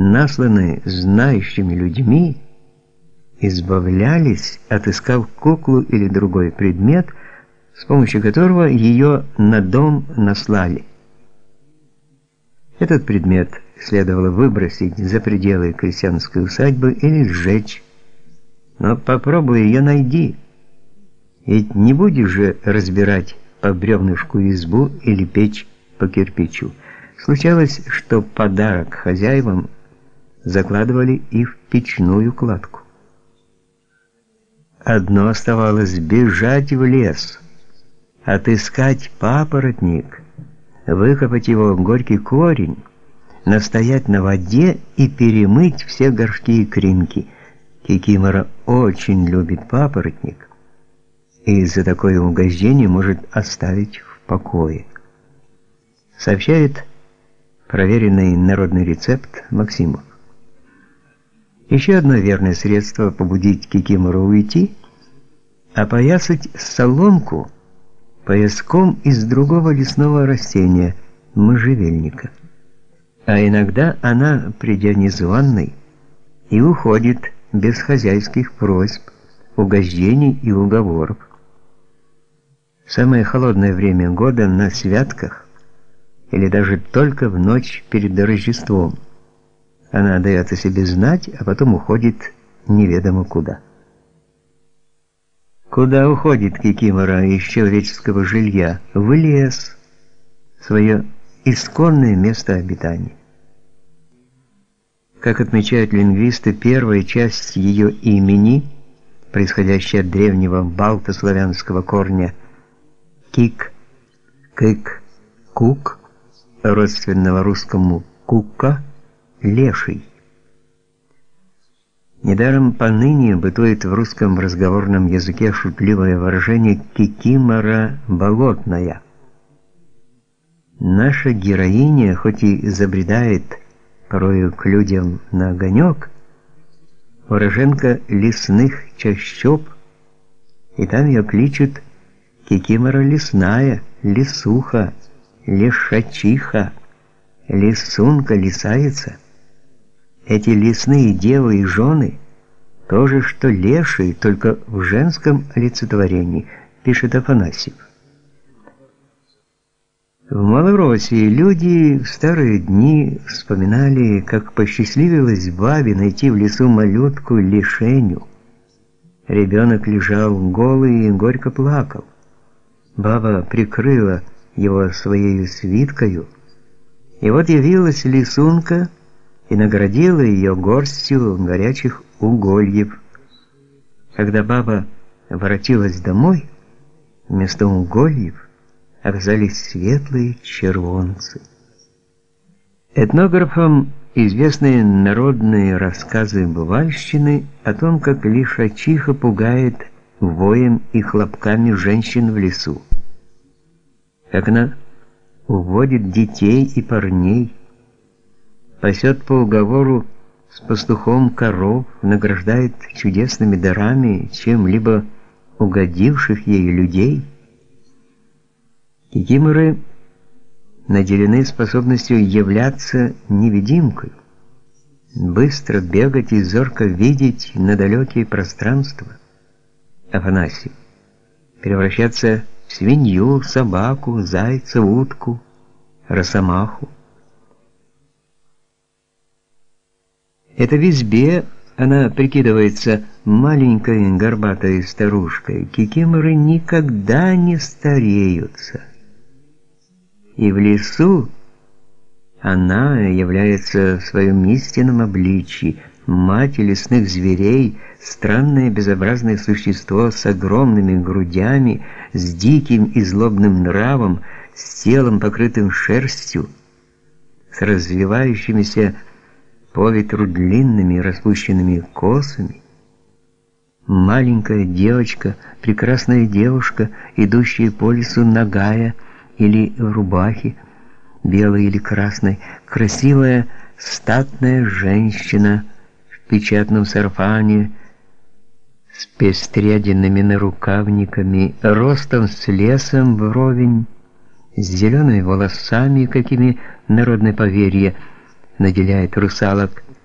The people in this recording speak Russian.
насланные знающими людьми, избавлялись, отыскав куклу или другой предмет, с помощью которого ее на дом наслали. Этот предмет следовало выбросить за пределы крестьянской усадьбы или сжечь. Но попробуй ее найди. Ведь не будешь же разбирать по бревнышку избу или печь по кирпичу. Случалось, что подарок хозяевам закладывали и в печную кладку. Одно оставалось бежать в лес, отыскать папоротник, выкопать его горький корень, настоять на воде и перемыть все горшки и кринки. Кикимора очень любит папоротник и за такое угождение может оставить в покое. Сообщает проверенный народный рецепт Максимов. Еще одно верное средство побудить кикимору уйти – опоясать соломку пояском из другого лесного растения – можжевельника. А иногда она, придя незваной, и уходит без хозяйских просьб, угождений и уговоров. самое холодное время года на святках или даже только в ночь перед Рождеством – она дает о себе знать, а потом уходит неведомо куда. Куда уходит Кикимора из человеческого жилья? В лес, свое исконное место обитания. Как отмечают лингвисты, первая часть ее имени, происходящая от древнего балтославянского корня кик, кык, кук, родственного русскому кука, леший. Недаром поныне бытует в русском разговорном языке шутливое выражение «кикимора болотная». Наша героиня, хоть и забредает порою к людям на огонек, уроженка лесных чащоб, и там ее кличут кикимора лесная, лесуха, лешачиха, лисунка, лисаица. Эти лесные девы и жены тоже что лешие, только в женском олицетворении, пишет Афанасьев. В Малороссии люди в старые дни вспоминали, как посчастливилось бабе найти в лесу малютку лишеню. Ребенок лежал голый и горько плакал. Баба прикрыла его своей свиткою. И вот явилась лисунка и наградила ее горстью горячих угольев. Когда баба воротилась домой, вместо угольев оказались светлые червонцы. Этнографам известны народные рассказы бывальщины о том, как лишачиха пугает воем и хлопками женщин в лесу. Как она уводит детей и парней, пасет по уговору с пастухом коров, награждает чудесными дарами чем-либо угодивших ей людей. Кикиморы наделены способностью являться невидимкой, быстро бегать и зорко видеть на далекие пространства. Афанасий. Превращаться в свинью, собаку, зайца, утку, росомаху. Это в избе она прикидывается маленькой горбатой старушкой. Кикиморы никогда не стареются. И в лесу она является в своем истинном обличии, мать лесных зверей, странное безобразное существо с огромными грудями, с диким и злобным нравом, с телом покрытым шерстью, с развивающимися по ветру длинными распущенными косами. Маленькая девочка, прекрасная девушка, идущая по лесу нагая или в рубахе, белой или красной, красивая статная женщина в печатном сарафане с пестрядинными нарукавниками, ростом с лесом вровень, с зелеными волосами, какими народное поверье – наделяет русалок